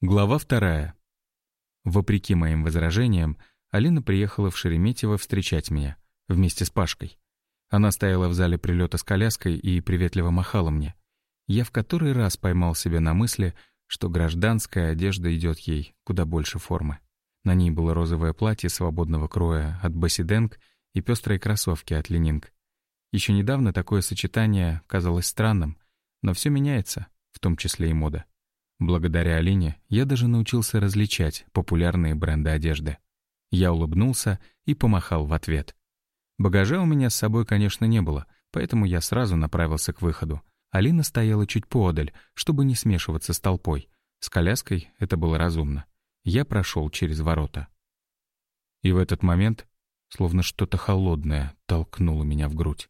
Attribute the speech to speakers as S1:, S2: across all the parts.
S1: Глава вторая. Вопреки моим возражениям, Алина приехала в Шереметьево встречать меня, вместе с Пашкой. Она стояла в зале прилета с коляской и приветливо махала мне. Я в который раз поймал себя на мысли, что гражданская одежда идет ей куда больше формы. На ней было розовое платье свободного кроя от Басиденг и пестрые кроссовки от Ленинг. Еще недавно такое сочетание казалось странным, но все меняется, в том числе и мода. Благодаря Алине я даже научился различать популярные бренды одежды. Я улыбнулся и помахал в ответ. Багажа у меня с собой, конечно, не было, поэтому я сразу направился к выходу. Алина стояла чуть поодаль, чтобы не смешиваться с толпой. С коляской это было разумно. Я прошел через ворота. И в этот момент, словно что-то холодное, толкнуло меня в грудь.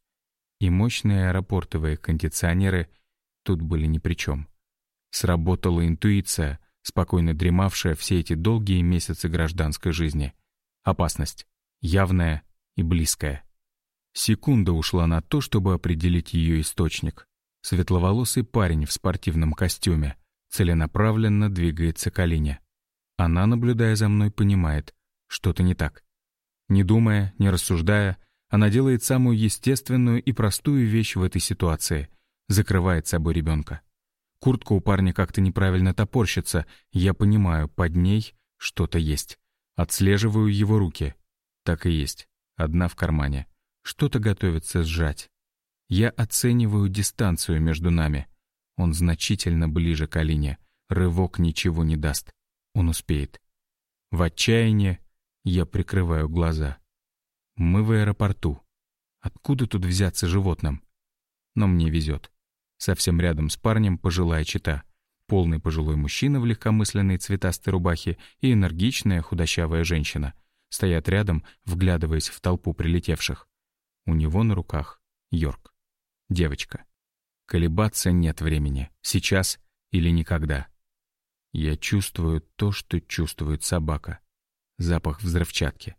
S1: И мощные аэропортовые кондиционеры тут были ни при чем. Сработала интуиция, спокойно дремавшая все эти долгие месяцы гражданской жизни. Опасность. Явная и близкая. Секунда ушла на то, чтобы определить ее источник. Светловолосый парень в спортивном костюме целенаправленно двигается к Алине. Она, наблюдая за мной, понимает, что-то не так. Не думая, не рассуждая, она делает самую естественную и простую вещь в этой ситуации — закрывает собой ребенка. Куртка у парня как-то неправильно топорщится. Я понимаю, под ней что-то есть. Отслеживаю его руки. Так и есть. Одна в кармане. Что-то готовится сжать. Я оцениваю дистанцию между нами. Он значительно ближе к Алине. Рывок ничего не даст. Он успеет. В отчаянии я прикрываю глаза. Мы в аэропорту. Откуда тут взяться животным? Но мне везет. Совсем рядом с парнем пожилая чита. Полный пожилой мужчина в легкомысленной цветастой рубахе и энергичная худощавая женщина. Стоят рядом, вглядываясь в толпу прилетевших. У него на руках Йорк. Девочка. Колебаться нет времени. Сейчас или никогда. Я чувствую то, что чувствует собака. Запах взрывчатки.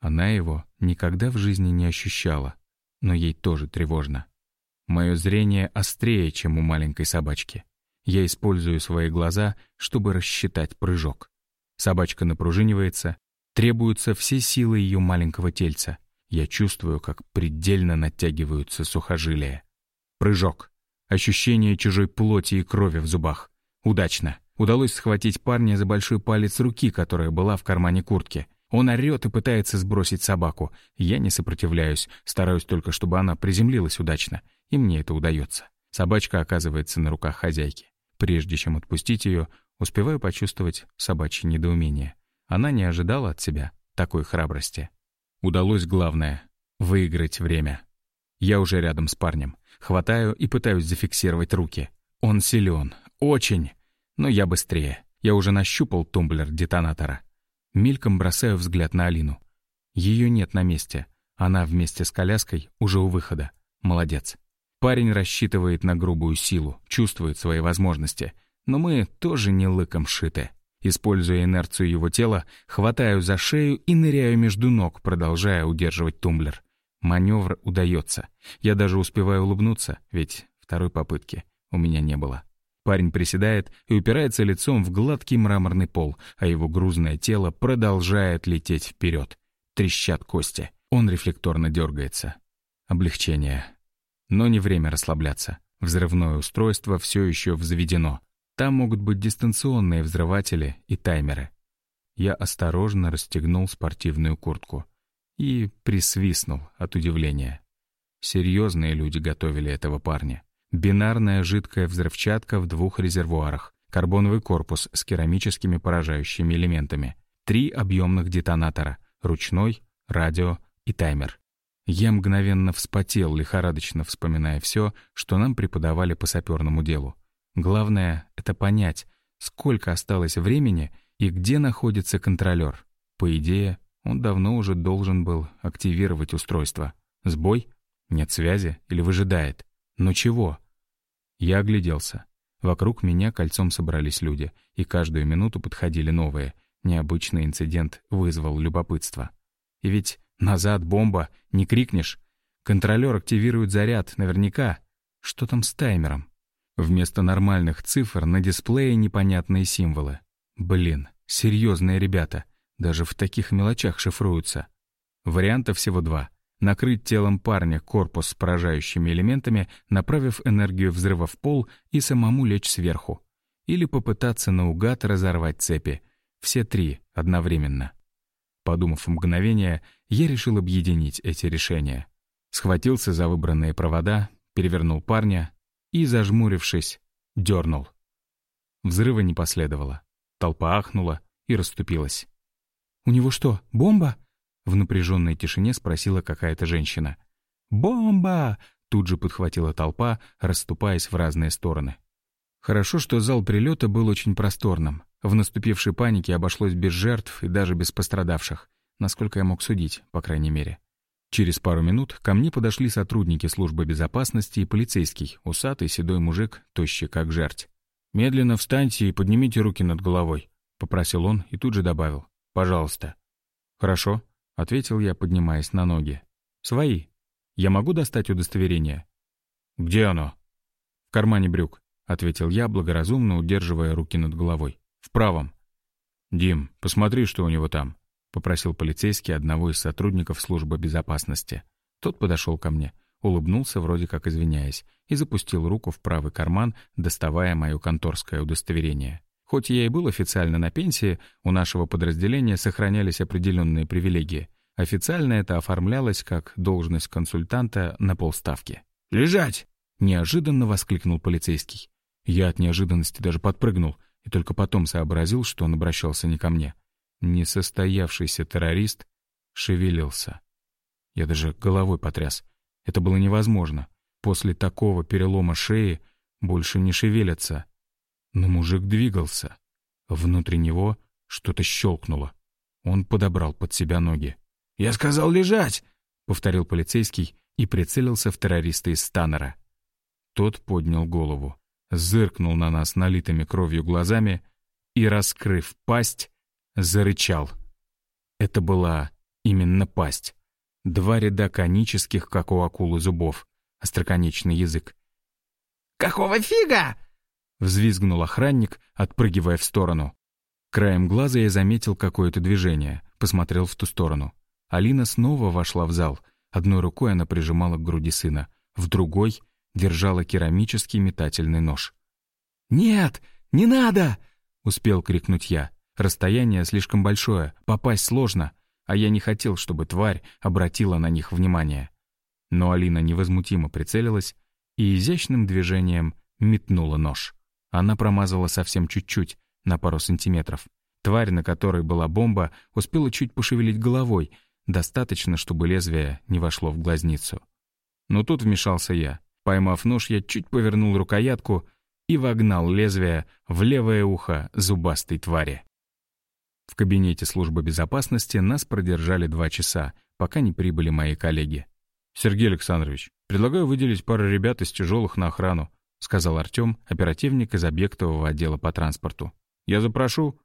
S1: Она его никогда в жизни не ощущала, но ей тоже тревожно. Мое зрение острее, чем у маленькой собачки. Я использую свои глаза, чтобы рассчитать прыжок. Собачка напружинивается, требуются все силы ее маленького тельца. Я чувствую, как предельно натягиваются сухожилия. Прыжок. Ощущение чужой плоти и крови в зубах. Удачно. Удалось схватить парня за большой палец руки, которая была в кармане куртки. Он орёт и пытается сбросить собаку. Я не сопротивляюсь, стараюсь только, чтобы она приземлилась удачно и мне это удается. Собачка оказывается на руках хозяйки. Прежде чем отпустить ее, успеваю почувствовать собачье недоумение. Она не ожидала от себя такой храбрости. Удалось главное — выиграть время. Я уже рядом с парнем. Хватаю и пытаюсь зафиксировать руки. Он силен, очень, но я быстрее. Я уже нащупал тумблер детонатора. Мельком бросаю взгляд на Алину. Ее нет на месте. Она вместе с коляской уже у выхода. Молодец. Парень рассчитывает на грубую силу, чувствует свои возможности. Но мы тоже не лыком шиты. Используя инерцию его тела, хватаю за шею и ныряю между ног, продолжая удерживать тумблер. Маневр удается. Я даже успеваю улыбнуться, ведь второй попытки у меня не было. Парень приседает и упирается лицом в гладкий мраморный пол, а его грузное тело продолжает лететь вперед. Трещат кости. Он рефлекторно дергается. Облегчение. Но не время расслабляться. Взрывное устройство все еще взведено. Там могут быть дистанционные взрыватели и таймеры. Я осторожно расстегнул спортивную куртку и присвистнул от удивления. Серьезные люди готовили этого парня. Бинарная жидкая взрывчатка в двух резервуарах, карбоновый корпус с керамическими поражающими элементами, три объемных детонатора — ручной, радио и таймер. Я мгновенно вспотел, лихорадочно вспоминая все, что нам преподавали по саперному делу. Главное — это понять, сколько осталось времени и где находится контролер. По идее, он давно уже должен был активировать устройство. Сбой? Нет связи? Или выжидает? Но чего? Я огляделся. Вокруг меня кольцом собрались люди, и каждую минуту подходили новые. Необычный инцидент вызвал любопытство. И ведь Назад, бомба, не крикнешь. Контролер активирует заряд, наверняка. Что там с таймером? Вместо нормальных цифр на дисплее непонятные символы. Блин, серьезные ребята. Даже в таких мелочах шифруются. Вариантов всего два. Накрыть телом парня корпус с поражающими элементами, направив энергию взрыва в пол и самому лечь сверху. Или попытаться наугад разорвать цепи. Все три одновременно. Подумав мгновение, я решил объединить эти решения. Схватился за выбранные провода, перевернул парня и, зажмурившись, дернул. Взрыва не последовало. Толпа ахнула и расступилась. «У него что, бомба?» В напряженной тишине спросила какая-то женщина. «Бомба!» Тут же подхватила толпа, расступаясь в разные стороны. Хорошо, что зал прилета был очень просторным. В наступившей панике обошлось без жертв и даже без пострадавших, насколько я мог судить, по крайней мере. Через пару минут ко мне подошли сотрудники службы безопасности и полицейский, усатый седой мужик, тощий как жерть. «Медленно встаньте и поднимите руки над головой», — попросил он и тут же добавил. «Пожалуйста». «Хорошо», — ответил я, поднимаясь на ноги. «Свои. Я могу достать удостоверение?» «Где оно?» «В кармане брюк», — ответил я, благоразумно удерживая руки над головой. «В правом». «Дим, посмотри, что у него там», — попросил полицейский одного из сотрудников службы безопасности. Тот подошел ко мне, улыбнулся, вроде как извиняясь, и запустил руку в правый карман, доставая мое конторское удостоверение. Хоть я и был официально на пенсии, у нашего подразделения сохранялись определенные привилегии. Официально это оформлялось как должность консультанта на полставки. «Лежать!» — неожиданно воскликнул полицейский. Я от неожиданности даже подпрыгнул и только потом сообразил, что он обращался не ко мне. Несостоявшийся террорист шевелился. Я даже головой потряс. Это было невозможно. После такого перелома шеи больше не шевелятся. Но мужик двигался. Внутри него что-то щелкнуло. Он подобрал под себя ноги. «Я сказал лежать!» — повторил полицейский и прицелился в террориста из Станнера. Тот поднял голову, зыркнул на нас налитыми кровью глазами и, раскрыв пасть, зарычал. Это была именно пасть. Два ряда конических, как у акулы, зубов, остроконечный язык.
S2: «Какого фига?»
S1: — взвизгнул охранник, отпрыгивая в сторону. Краем глаза я заметил какое-то движение, посмотрел в ту сторону. Алина снова вошла в зал. Одной рукой она прижимала к груди сына, в другой держала керамический метательный нож. «Нет, не надо!» — успел крикнуть я. Расстояние слишком большое, попасть сложно, а я не хотел, чтобы тварь обратила на них внимание. Но Алина невозмутимо прицелилась и изящным движением метнула нож. Она промазала совсем чуть-чуть, на пару сантиметров. Тварь, на которой была бомба, успела чуть пошевелить головой, достаточно, чтобы лезвие не вошло в глазницу. Но тут вмешался я. Поймав нож, я чуть повернул рукоятку и вогнал лезвие в левое ухо зубастой твари. В кабинете службы безопасности нас продержали два часа, пока не прибыли мои коллеги. «Сергей Александрович, предлагаю выделить пару ребят из тяжелых на охрану. — сказал Артем, оперативник из объектового отдела по транспорту. «Я запрошу».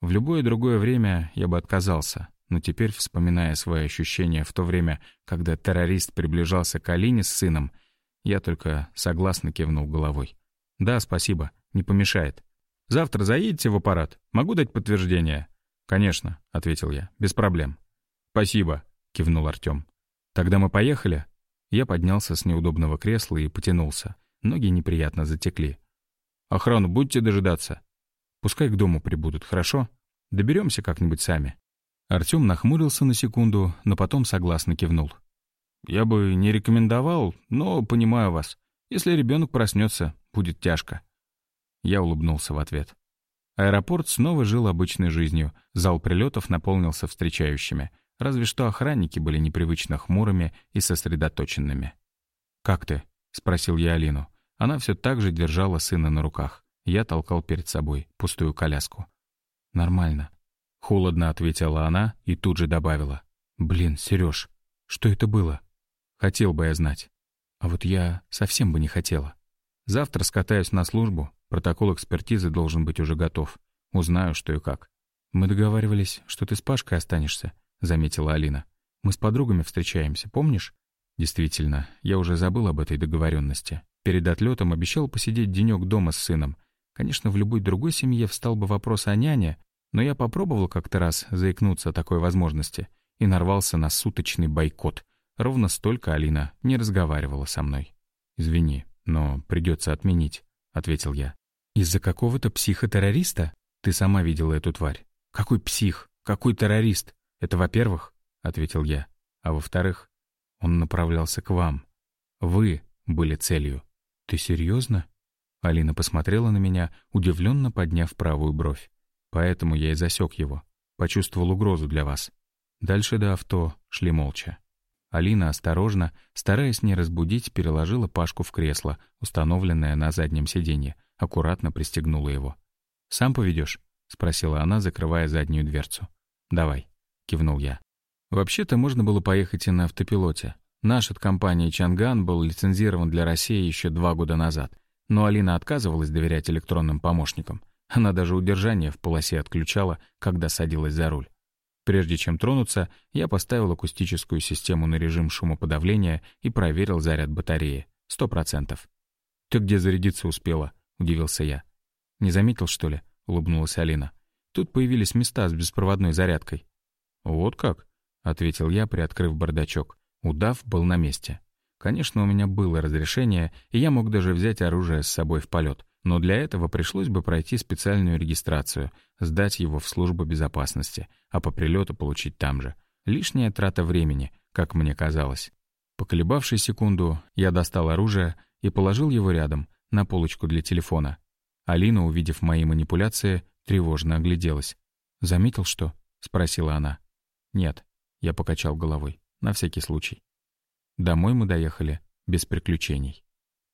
S1: В любое другое время я бы отказался, но теперь, вспоминая свои ощущения в то время, когда террорист приближался к Алине с сыном, я только согласно кивнул головой. «Да, спасибо, не помешает. Завтра заедете в аппарат? Могу дать подтверждение?» «Конечно», — ответил я, — «без проблем». «Спасибо», — кивнул Артем. «Тогда мы поехали?» Я поднялся с неудобного кресла и потянулся. Ноги неприятно затекли. «Охрану будете дожидаться? Пускай к дому прибудут, хорошо? Доберемся как-нибудь сами». Артем нахмурился на секунду, но потом согласно кивнул. «Я бы не рекомендовал, но понимаю вас. Если ребенок проснется, будет тяжко». Я улыбнулся в ответ. Аэропорт снова жил обычной жизнью. Зал прилетов наполнился встречающими. Разве что охранники были непривычно хмурыми и сосредоточенными. «Как ты?» — спросил я Алину. Она все так же держала сына на руках. Я толкал перед собой пустую коляску. «Нормально». Холодно ответила она и тут же добавила. «Блин, Сереж, что это было? Хотел бы я знать. А вот я совсем бы не хотела. Завтра скатаюсь на службу, протокол экспертизы должен быть уже готов. Узнаю, что и как. Мы договаривались, что ты с Пашкой останешься», — заметила Алина. «Мы с подругами встречаемся, помнишь?» Действительно, я уже забыл об этой договоренности. Перед отлетом обещал посидеть денек дома с сыном. Конечно, в любой другой семье встал бы вопрос о няне, но я попробовал как-то раз заикнуться о такой возможности и нарвался на суточный бойкот. Ровно столько Алина не разговаривала со мной. «Извини, но придется отменить», — ответил я. «Из-за какого-то психотеррориста? Ты сама видела эту тварь. Какой псих? Какой террорист? Это во-первых», — ответил я. «А во-вторых, он направлялся к вам. Вы были целью». «Ты серьезно? Алина посмотрела на меня, удивленно подняв правую бровь. Поэтому я и засек его. Почувствовал угрозу для вас. Дальше до авто шли молча. Алина осторожно, стараясь не разбудить, переложила Пашку в кресло, установленное на заднем сиденье, аккуратно пристегнула его. «Сам поведешь? спросила она, закрывая заднюю дверцу. «Давай», — кивнул я. Вообще-то можно было поехать и на автопилоте. Наш от компании «Чанган» был лицензирован для России еще два года назад. Но Алина отказывалась доверять электронным помощникам. Она даже удержание в полосе отключала, когда садилась за руль. Прежде чем тронуться, я поставил акустическую систему на режим шумоподавления и проверил заряд батареи. Сто процентов. «Ты где зарядиться успела?» — удивился я. «Не заметил, что ли?» — улыбнулась Алина. «Тут появились места с беспроводной зарядкой». «Вот как?» — ответил я, приоткрыв бардачок. Удав был на месте. Конечно, у меня было разрешение, и я мог даже взять оружие с собой в полет, но для этого пришлось бы пройти специальную регистрацию, сдать его в службу безопасности, а по прилету получить там же. Лишняя трата времени, как мне казалось. Поколебавшись секунду, я достал оружие и положил его рядом, на полочку для телефона. Алина, увидев мои манипуляции, тревожно огляделась. «Заметил, что?» — спросила она. «Нет», — я покачал головой, на всякий случай. Домой мы доехали без приключений.